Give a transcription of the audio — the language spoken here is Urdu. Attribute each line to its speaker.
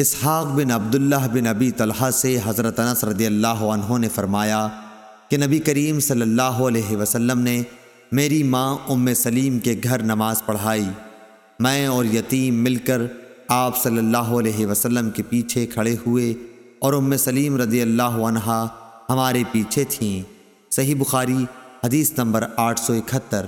Speaker 1: اسحاق بن عبداللہ بن ابی طلحہ سے حضرت انس رضی اللہ عنہ نے فرمایا کہ نبی کریم صلی اللہ علیہ وسلم نے میری ماں ام سلیم کے گھر نماز پڑھائی۔ میں اور یتیم مل کر آپ صلی اللہ علیہ وسلم کے پیچھے کھڑے ہوئے اور ام سلیم رضی اللہ عنہ ہمارے پیچھے تھیں۔ صحیح بخاری حدیث نمبر آٹھ سو اکہتر۔